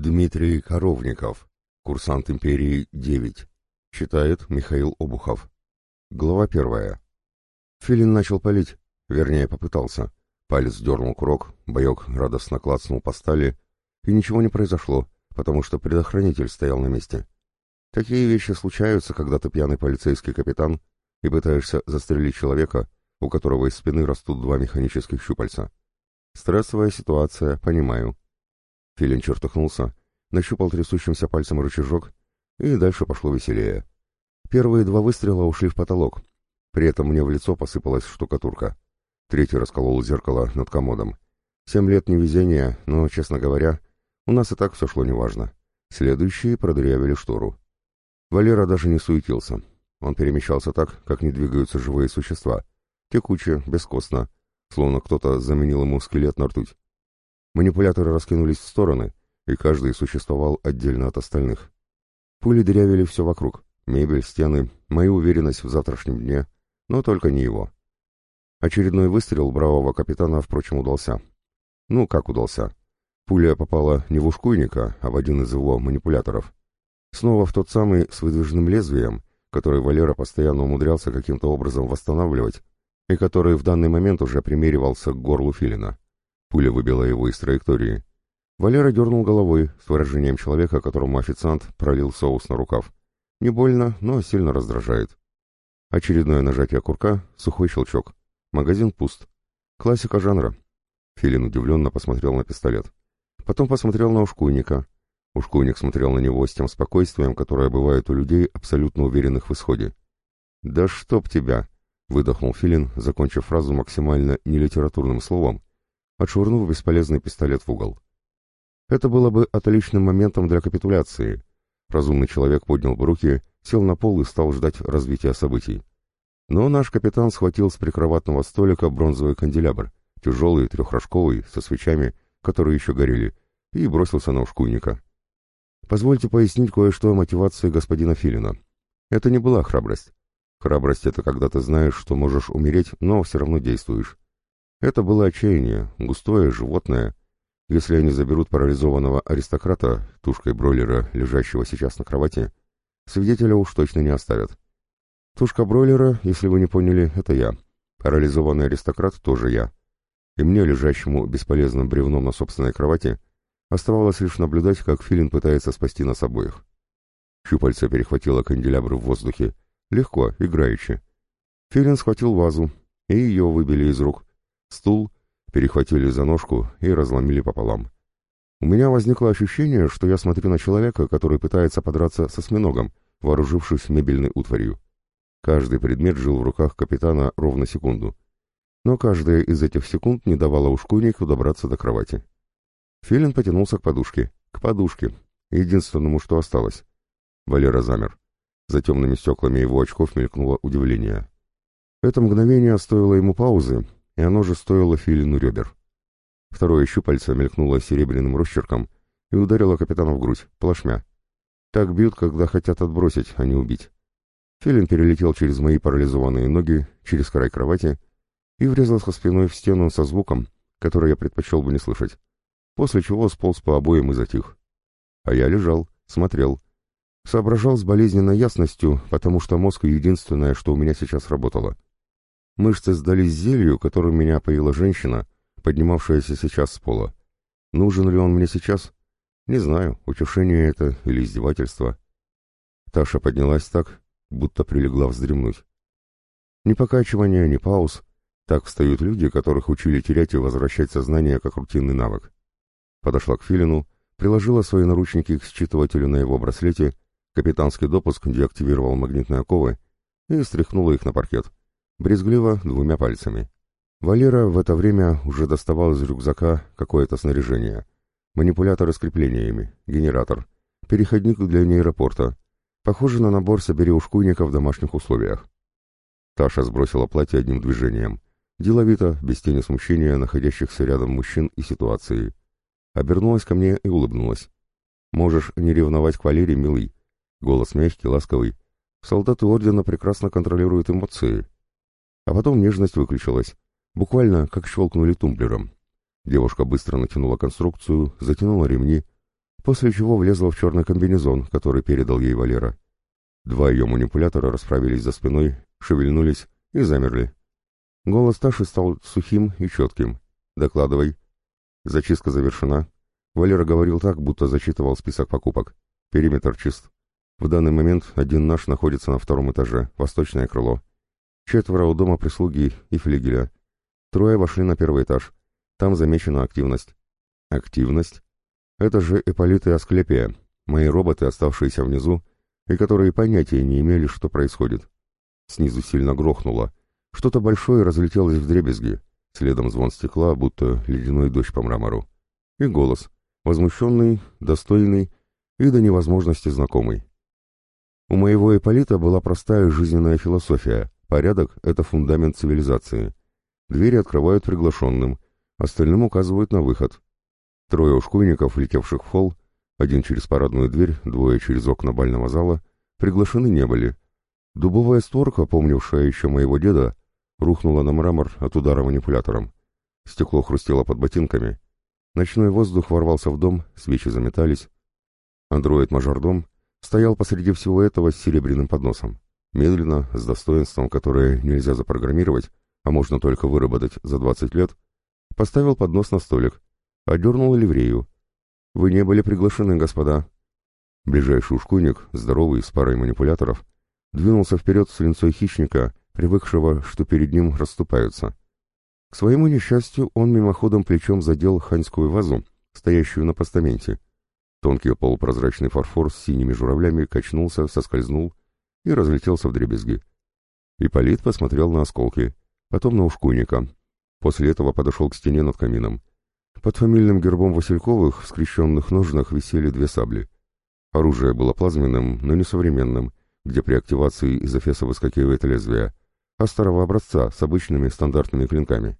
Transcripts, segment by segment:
Дмитрий Коровников, курсант империи 9. Читает Михаил Обухов. Глава первая. Филин начал палить, вернее, попытался. Палец дернул курок, боек радостно клацнул по стали, и ничего не произошло, потому что предохранитель стоял на месте. Такие вещи случаются, когда ты пьяный полицейский капитан и пытаешься застрелить человека, у которого из спины растут два механических щупальца. Стрессовая ситуация, понимаю. Филин чертыхнулся, нащупал трясущимся пальцем рычажок, и дальше пошло веселее. Первые два выстрела ушли в потолок. При этом мне в лицо посыпалась штукатурка. Третий расколол зеркало над комодом. Семь лет невезения, но, честно говоря, у нас и так все шло неважно. Следующие продырявили штору. Валера даже не суетился. Он перемещался так, как не двигаются живые существа. Текуче, бескостно, словно кто-то заменил ему скелет на ртуть. Манипуляторы раскинулись в стороны, и каждый существовал отдельно от остальных. Пули дырявили все вокруг, мебель, стены, мою уверенность в завтрашнем дне, но только не его. Очередной выстрел бравого капитана, впрочем, удался. Ну, как удался? Пуля попала не в ушкуйника, а в один из его манипуляторов. Снова в тот самый с выдвижным лезвием, который Валера постоянно умудрялся каким-то образом восстанавливать, и который в данный момент уже примеривался к горлу филина. Пуля выбила его из траектории. Валера дернул головой с выражением человека, которому официант пролил соус на рукав. Не больно, но сильно раздражает. Очередное нажатие курка, сухой щелчок. Магазин пуст. Классика жанра. Филин удивленно посмотрел на пистолет. Потом посмотрел на ушкуйника. Ушкуйник смотрел на него с тем спокойствием, которое бывает у людей, абсолютно уверенных в исходе. «Да чтоб тебя!» — выдохнул Филин, закончив фразу максимально нелитературным словом, отшвырнув бесполезный пистолет в угол. Это было бы отличным моментом для капитуляции. Разумный человек поднял бы руки, сел на пол и стал ждать развития событий. Но наш капитан схватил с прикроватного столика бронзовый канделябр, тяжелый, трехрожковый, со свечами, которые еще горели, и бросился на ушкуйника. Позвольте пояснить кое-что о мотивации господина Филина. Это не была храбрость. Храбрость — это когда ты знаешь, что можешь умереть, но все равно действуешь. Это было отчаяние, густое, животное. Если они заберут парализованного аристократа, тушкой бройлера, лежащего сейчас на кровати, свидетеля уж точно не оставят. Тушка бройлера, если вы не поняли, это я. Парализованный аристократ тоже я. И мне, лежащему бесполезным бревном на собственной кровати, оставалось лишь наблюдать, как Филин пытается спасти нас обоих. Щупальца перехватило канделябры в воздухе. Легко, играючи. Филин схватил вазу, и ее выбили из рук. Стул перехватили за ножку и разломили пополам. У меня возникло ощущение, что я смотрю на человека, который пытается подраться со осьминогом, вооружившись мебельной утварью. Каждый предмет жил в руках капитана ровно секунду. Но каждая из этих секунд не давала ушкуйнику добраться до кровати. Филин потянулся к подушке. К подушке. Единственному, что осталось. Валера замер. За темными стеклами его очков мелькнуло удивление. Это мгновение стоило ему паузы, и оно же стоило филину ребер. Второе щупальце мелькнуло серебряным росчерком и ударило капитана в грудь, плашмя. Так бьют, когда хотят отбросить, а не убить. Филин перелетел через мои парализованные ноги, через край кровати и врезался спиной в стену со звуком, который я предпочел бы не слышать, после чего сполз по обоям и затих. А я лежал, смотрел, соображал с болезненной ясностью, потому что мозг — единственное, что у меня сейчас работало — Мышцы сдались зелью, которым меня поила женщина, поднимавшаяся сейчас с пола. Нужен ли он мне сейчас? Не знаю, утешение это или издевательство. Таша поднялась так, будто прилегла вздремнуть. Ни покачивания, ни пауз. Так встают люди, которых учили терять и возвращать сознание как рутинный навык. Подошла к Филину, приложила свои наручники к считывателю на его браслете, капитанский допуск деактивировал магнитные оковы и стряхнула их на паркет брезгливо двумя пальцами. Валера в это время уже доставал из рюкзака какое-то снаряжение. Манипуляторы с креплениями, генератор, переходник для нейропорта. Похоже на набор «Собери ушкуйника» в домашних условиях. Таша сбросила платье одним движением. Деловито, без тени смущения находящихся рядом мужчин и ситуации. Обернулась ко мне и улыбнулась. «Можешь не ревновать к Валере, милый». Голос мягкий, ласковый. Солдаты Ордена прекрасно контролируют эмоции, а потом нежность выключилась. Буквально как щелкнули тумблером. Девушка быстро натянула конструкцию, затянула ремни, после чего влезла в черный комбинезон, который передал ей Валера. Два ее манипулятора расправились за спиной, шевельнулись и замерли. Голос Таши стал сухим и четким. «Докладывай». Зачистка завершена. Валера говорил так, будто зачитывал список покупок. Периметр чист. В данный момент один наш находится на втором этаже, восточное крыло. Четверо у дома прислуги и флигеля. Трое вошли на первый этаж. Там замечена активность. Активность? Это же Эполит и Асклепия, мои роботы, оставшиеся внизу, и которые понятия не имели, что происходит. Снизу сильно грохнуло. Что-то большое разлетелось в дребезги. Следом звон стекла, будто ледяной дождь по мрамору. И голос. Возмущенный, достойный и до невозможности знакомый. У моего Эполита была простая жизненная философия. Порядок — это фундамент цивилизации. Двери открывают приглашенным, остальным указывают на выход. Трое ушкуйников, летевших в холл, один через парадную дверь, двое через окна бального зала, приглашены не были. Дубовая створка, помнившая еще моего деда, рухнула на мрамор от удара манипулятором. Стекло хрустело под ботинками. Ночной воздух ворвался в дом, свечи заметались. Андроид-мажордом стоял посреди всего этого с серебряным подносом. Медленно, с достоинством, которое нельзя запрограммировать, а можно только выработать за 20 лет, поставил поднос на столик, одернул ливрею. «Вы не были приглашены, господа». Ближайший ушкуйник, здоровый, с парой манипуляторов, двинулся вперед с линцой хищника, привыкшего, что перед ним расступаются. К своему несчастью, он мимоходом плечом задел ханьскую вазу, стоящую на постаменте. Тонкий полупрозрачный фарфор с синими журавлями качнулся, соскользнул и разлетелся в дребезги. Ипполит посмотрел на осколки, потом на ушкуйника. После этого подошел к стене над камином. Под фамильным гербом Васильковых в скрещенных ножнах висели две сабли. Оружие было плазменным, но не современным, где при активации из эфеса выскакивает лезвие, а старого образца с обычными стандартными клинками.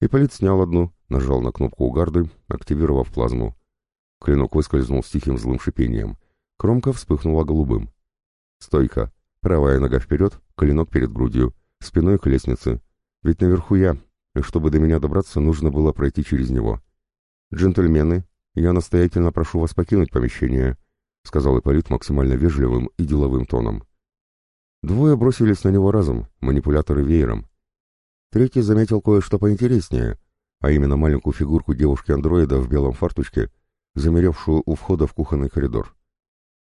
Ипполит снял одну, нажал на кнопку у гарды, активировав плазму. Клинок выскользнул с тихим злым шипением. Кромка вспыхнула голубым. Стойка. Правая нога вперед, клинок перед грудью, спиной к лестнице. Ведь наверху я, и чтобы до меня добраться, нужно было пройти через него. «Джентльмены, я настоятельно прошу вас покинуть помещение», — сказал Ипполит максимально вежливым и деловым тоном. Двое бросились на него разом, манипуляторы веером. Третий заметил кое-что поинтереснее, а именно маленькую фигурку девушки-андроида в белом фартучке, замеревшую у входа в кухонный коридор.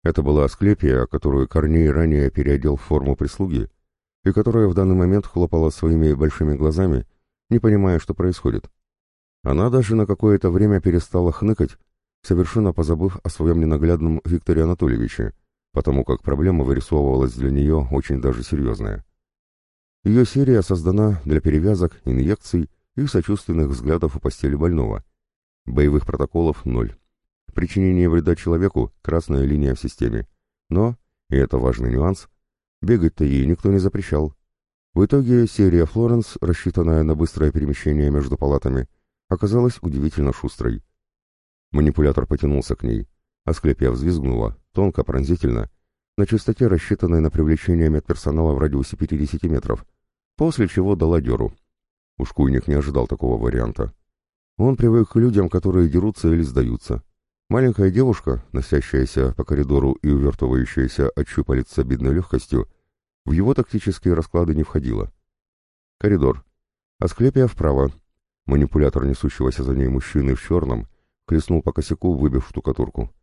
Это была Асклепия, которую Корней ранее переодел в форму прислуги, и которая в данный момент хлопала своими большими глазами не понимая, что происходит. Она даже на какое-то время перестала хныкать, совершенно позабыв о своем ненаглядном Викторе Анатольевиче, потому как проблема вырисовывалась для нее очень даже серьезная. Ее серия создана для перевязок, инъекций и сочувственных взглядов у постели больного. Боевых протоколов – ноль. Причинение вреда человеку – красная линия в системе. Но, и это важный нюанс, бегать-то ей никто не запрещал. В итоге серия «Флоренс», рассчитанная на быстрое перемещение между палатами, оказалась удивительно шустрой. Манипулятор потянулся к ней. Асклепия взвизгнула, тонко, пронзительно, на частоте, рассчитанной на привлечение медперсонала в радиусе 50 метров, после чего дала дёру. Ушкуйник не ожидал такого варианта. Он привык к людям, которые дерутся или сдаются. Маленькая девушка, носящаяся по коридору и увертывающаяся от щупалец с обидной легкостью, в его тактические расклады не входило. Коридор. Асклепия вправо. Манипулятор несущегося за ней мужчины в черном хлестнул по косяку, выбив штукатурку.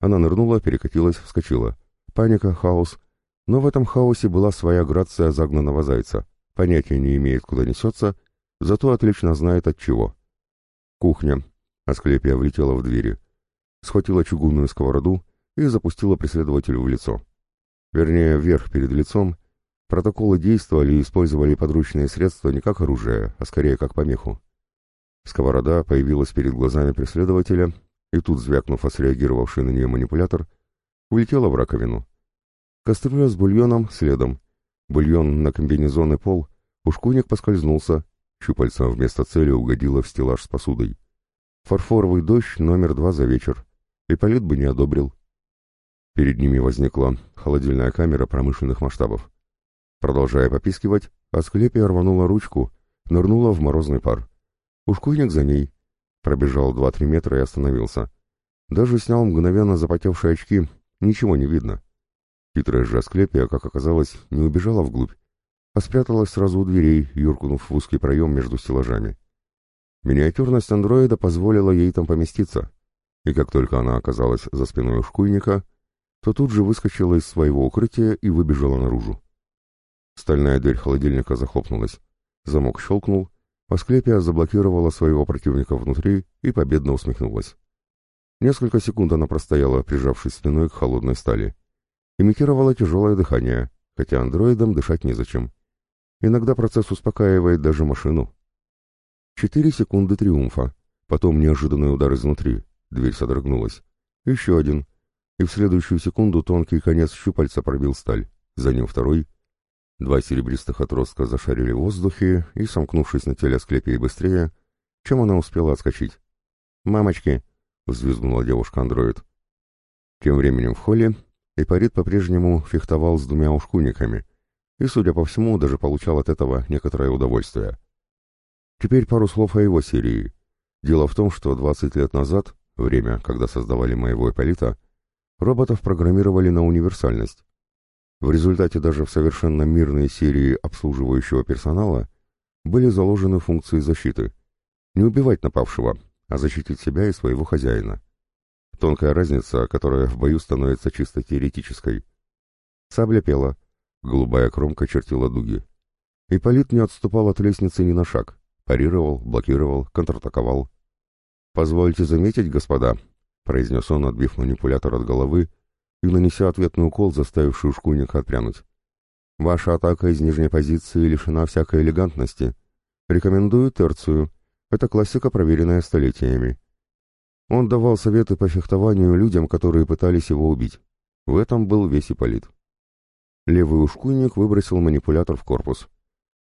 Она нырнула, перекатилась, вскочила. Паника, хаос. Но в этом хаосе была своя грация загнанного зайца. Понятия не имеет, куда несется, зато отлично знает от чего. Кухня. Асклепия влетела в двери. Схватила чугунную сковороду и запустила преследователю в лицо. Вернее, вверх перед лицом, Протоколы действовали и использовали подручные средства не как оружие, а скорее как помеху. Сковорода появилась перед глазами преследователя, и тут, звякнув, среагировавший на нее манипулятор, улетела в раковину. Кастрюля с бульоном следом. Бульон на комбинезон и пол. Ушкуник поскользнулся. Щупальца вместо цели угодила в стеллаж с посудой. Фарфоровый дождь номер два за вечер. И полит бы не одобрил. Перед ними возникла холодильная камера промышленных масштабов. Продолжая попискивать, Асклепия рванула ручку, нырнула в морозный пар. Ушкуйник за ней. Пробежал два-три метра и остановился. Даже снял мгновенно запотевшие очки, ничего не видно. Хитрая же Асклепия, как оказалось, не убежала вглубь, а спряталась сразу у дверей, юркнув в узкий проем между стеллажами. Миниатюрность андроида позволила ей там поместиться, и как только она оказалась за спиной ушкуйника, то тут же выскочила из своего укрытия и выбежала наружу. Стальная дверь холодильника захлопнулась. Замок щелкнул, Асклепия заблокировала своего противника внутри и победно усмехнулась. Несколько секунд она простояла, прижавшись спиной к холодной стали. Имитировала тяжелое дыхание, хотя андроидам дышать незачем. Иногда процесс успокаивает даже машину. Четыре секунды триумфа, потом неожиданный удар изнутри, дверь содрогнулась. Еще один, и в следующую секунду тонкий конец щупальца пробил сталь, за ним второй. Два серебристых отростка зашарили в воздухе и, сомкнувшись на теле Асклепии быстрее, чем она успела отскочить. «Мамочки!» — взвизгнула девушка-андроид. Тем временем в холле Ипарит по-прежнему фехтовал с двумя ушкуниками и, судя по всему, даже получал от этого некоторое удовольствие. Теперь пару слов о его серии. Дело в том, что 20 лет назад, время, когда создавали моего Ипполита, роботов программировали на универсальность. В результате даже в совершенно мирной серии обслуживающего персонала были заложены функции защиты. Не убивать напавшего, а защитить себя и своего хозяина. Тонкая разница, которая в бою становится чисто теоретической. Сабля пела, голубая кромка чертила дуги. Ипполит не отступал от лестницы ни на шаг, парировал, блокировал, контратаковал. «Позвольте заметить, господа», — произнес он, отбив манипулятор от головы и нанеся ответный укол, заставивший шкунника отпрянуть. «Ваша атака из нижней позиции лишена всякой элегантности. Рекомендую терцию. Это классика, проверенная столетиями. Он давал советы по фехтованию людям, которые пытались его убить. В этом был весь Ипполит. Левый ушкуйник выбросил манипулятор в корпус.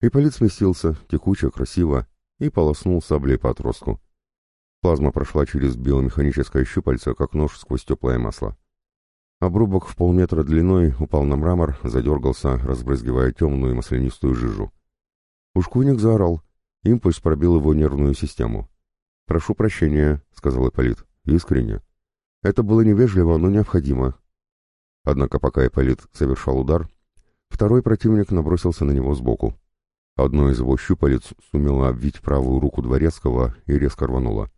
Ипполит сместился, текуче, красиво, и полоснул саблей по отростку. Плазма прошла через биомеханическое щупальце, как нож сквозь теплое масло. Обрубок в полметра длиной упал на мрамор, задергался, разбрызгивая темную маслянистую жижу. Ушкуйник заорал. Импульс пробил его нервную систему. «Прошу прощения», — сказал Ипполит, — «искренне». Это было невежливо, но необходимо. Однако пока Ипполит совершал удар, второй противник набросился на него сбоку. Одно из его щупалец сумело обвить правую руку Дворецкого и резко рвануло.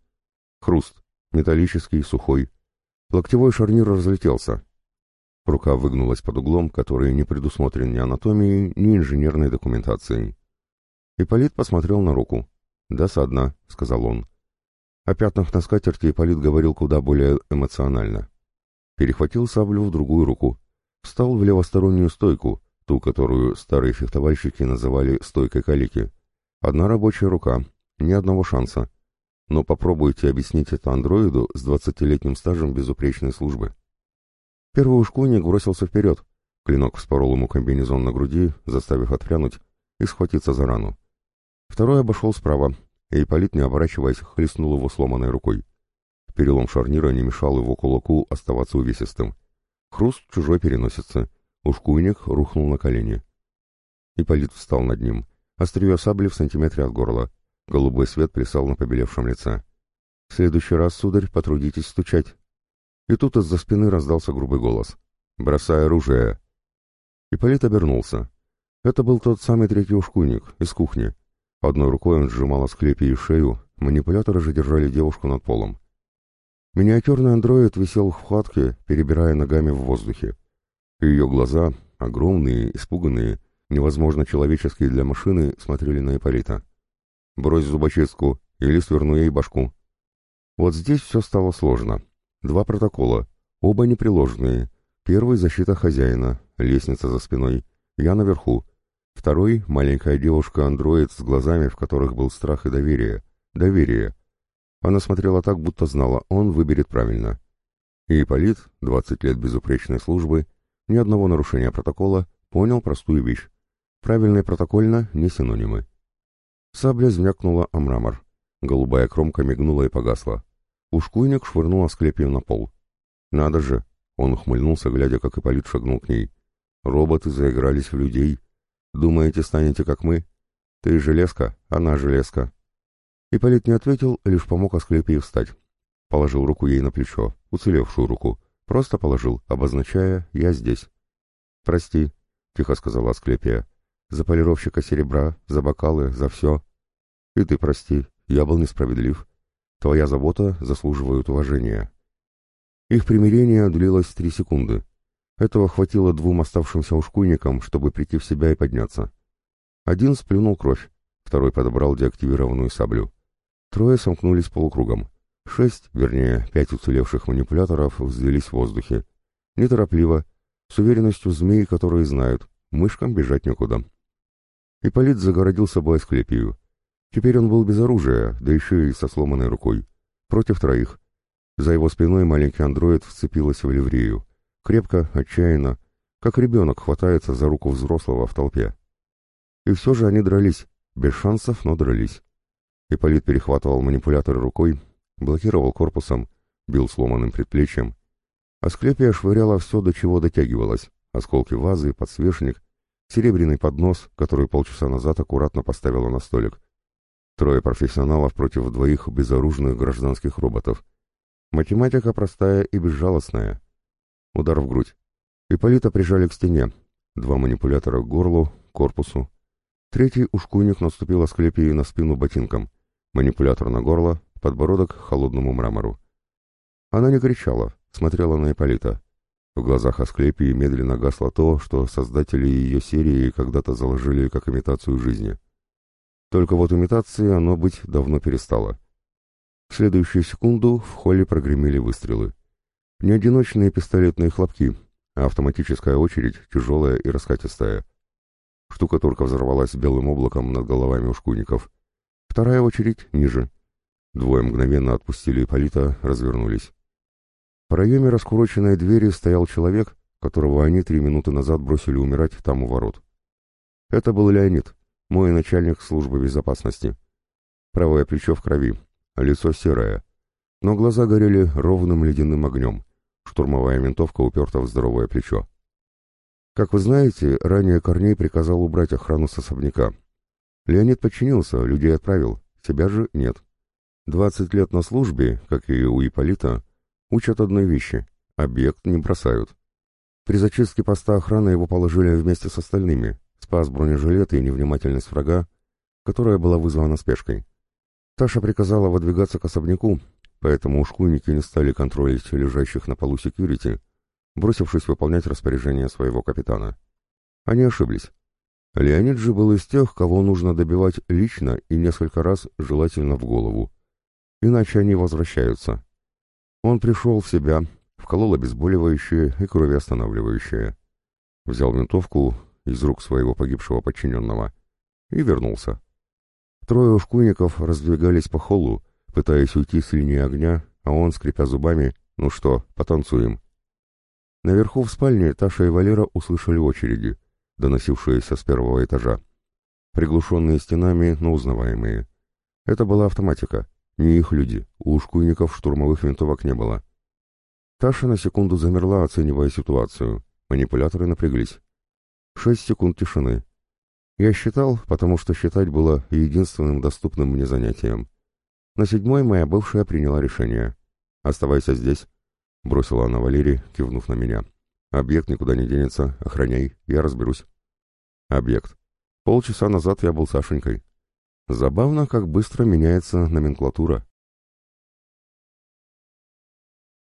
Хруст, металлический, сухой. Локтевой шарнир разлетелся. Рука выгнулась под углом, который не предусмотрен ни анатомией, ни инженерной документацией. Ипполит посмотрел на руку. «Досадно», — сказал он. О пятнах на скатерти Ипполит говорил куда более эмоционально. Перехватил саблю в другую руку, встал в левостороннюю стойку, ту, которую старые фехтовальщики называли стойкой калики. Одна рабочая рука, ни одного шанса. Но попробуйте объяснить это андроиду с двадцатилетним стажем безупречной службы. Первый ушкуйник бросился вперед. Клинок вспорол ему комбинезон на груди, заставив отпрянуть и схватиться за рану. Второй обошел справа, и Ипполит, не оборачиваясь, хлестнул его сломанной рукой. Перелом шарнира не мешал его кулаку оставаться увесистым. Хруст чужой переносится. Ушкуйник рухнул на колени. Ипполит встал над ним. Острие сабли в сантиметре от горла. Голубой свет плясал на побелевшем лице. «В следующий раз, сударь, потрудитесь стучать». И тут из-за спины раздался грубый голос. «Бросай оружие!» Ипполит обернулся. Это был тот самый третий ушкуйник, из кухни. Одной рукой он сжимал Асклепии шею, манипуляторы же держали девушку над полом. Миниатюрный андроид висел в хватке, перебирая ногами в воздухе. Ее глаза, огромные, испуганные, невозможно человеческие для машины, смотрели на Ипполита. «Брось зубочистку, или сверну ей башку». Вот здесь все стало сложно. Два протокола, оба непреложные. Первый — защита хозяина, лестница за спиной. Я наверху. Второй — маленькая девушка-андроид с глазами, в которых был страх и доверие. Доверие. Она смотрела так, будто знала, он выберет правильно. И Ипполит, 20 лет безупречной службы, ни одного нарушения протокола, понял простую вещь. Правильно и протокольно — не синонимы. Сабля звякнула о мрамор. Голубая кромка мигнула и погасла. Ушкуйник швырнул Асклепию на пол. «Надо же!» — он ухмыльнулся, глядя, как Ипполит шагнул к ней. «Роботы заигрались в людей. Думаете, станете как мы? Ты железка, она железка. Ипполит не ответил, лишь помог Асклепии встать. Положил руку ей на плечо. уцелевшую руку, просто положил, обозначая «я здесь». «Прости», — тихо сказала Асклепия, — «за полировщика серебра, за бокалы, за все». «И ты прости, я был несправедлив. Твоя забота заслуживает уважения». Их примирение длилось три секунды. Этого хватило двум оставшимся ушкуйникам, чтобы прийти в себя и подняться. Один сплюнул кровь, второй подобрал деактивированную саблю. Трое сомкнулись полукругом. Шесть, вернее, пять уцелевших манипуляторов взвелись в воздухе. Неторопливо, с уверенностью змей, которые знают, мышкам бежать некуда. Ипполит загородил собой Асклепию. Теперь он был без оружия, да еще и со сломанной рукой. Против троих. За его спиной маленький андроид вцепилась в ливрею. Крепко, отчаянно, как ребенок хватается за руку взрослого в толпе. И все же они дрались, без шансов, но дрались. Ипполит перехватывал манипуляторы рукой, блокировал корпусом, бил сломанным предплечьем. Асклепия швыряла все, до чего дотягивалась. Осколки вазы, подсвечник, серебряный поднос, который полчаса назад аккуратно поставила на столик. Трое профессионалов против двоих безоружных гражданских роботов. Математика простая и безжалостная. Удар в грудь. Ипполита прижали к стене. Два манипулятора к горлу, корпусу. Третий ушкуйник наступил Асклепии на спину ботинком. Манипулятор на горло, подбородок холодному мрамору. Она не кричала, смотрела на Ипполита. В глазах Асклепии медленно гасло то, что создатели ее серии когда-то заложили как имитацию жизни. Только вот имитации оно быть давно перестало. В следующую секунду в холле прогремели выстрелы. Не одиночные пистолетные хлопки, а автоматическая очередь, тяжелая и раскатистая. Штукатурка взорвалась белым облаком над головами ушкуников. Вторая очередь ниже. Двое мгновенно отпустили Ипполита, развернулись. В проеме раскуроченной двери стоял человек, которого они три минуты назад бросили умирать там у ворот. Это был Леонид, мой начальник службы безопасности. Правое плечо в крови, лицо серое, но глаза горели ровным ледяным огнем. Штурмовая винтовка уперта в здоровое плечо. Как вы знаете, ранее Корней приказал убрать охрану с особняка. Леонид подчинился, людей отправил, себя же нет. Двадцать лет на службе, как и у Ипполита, учат одной вещи — объект не бросают. При зачистке поста охраны его положили вместе с остальными, спас бронежилет и невнимательность врага, которая была вызвана спешкой. Таша приказала выдвигаться к особняку, поэтому ушкуйники не стали контролить лежащих на полу секьюрити, бросившись выполнять распоряжение своего капитана. Они ошиблись. Леонид же был из тех, кого нужно добивать лично и несколько раз, желательно в голову. Иначе они возвращаются. Он пришел в себя, вколол обезболивающее и кровеостанавливающее. Взял винтовку из рук своего погибшего подчиненного и вернулся. Трое ушкуйников раздвигались по холлу, пытаясь уйти с линии огня, а он, скрипя зубами, «Ну что, потанцуем?» Наверху в спальне Таша и Валера услышали очереди, доносившиеся с первого этажа. Приглушенные стенами, но узнаваемые. Это была автоматика, не их люди, у ушкуйников штурмовых винтовок не было. Таша на секунду замерла, оценивая ситуацию. Манипуляторы напряглись. Шесть секунд тишины. Я считал, потому что считать было единственным доступным мне занятием. На седьмой моя бывшая приняла решение. «Оставайся здесь», — бросила она Валерий, кивнув на меня. «Объект никуда не денется, охраняй, я разберусь». «Объект. Полчаса назад я был Сашенькой. Забавно, как быстро меняется номенклатура».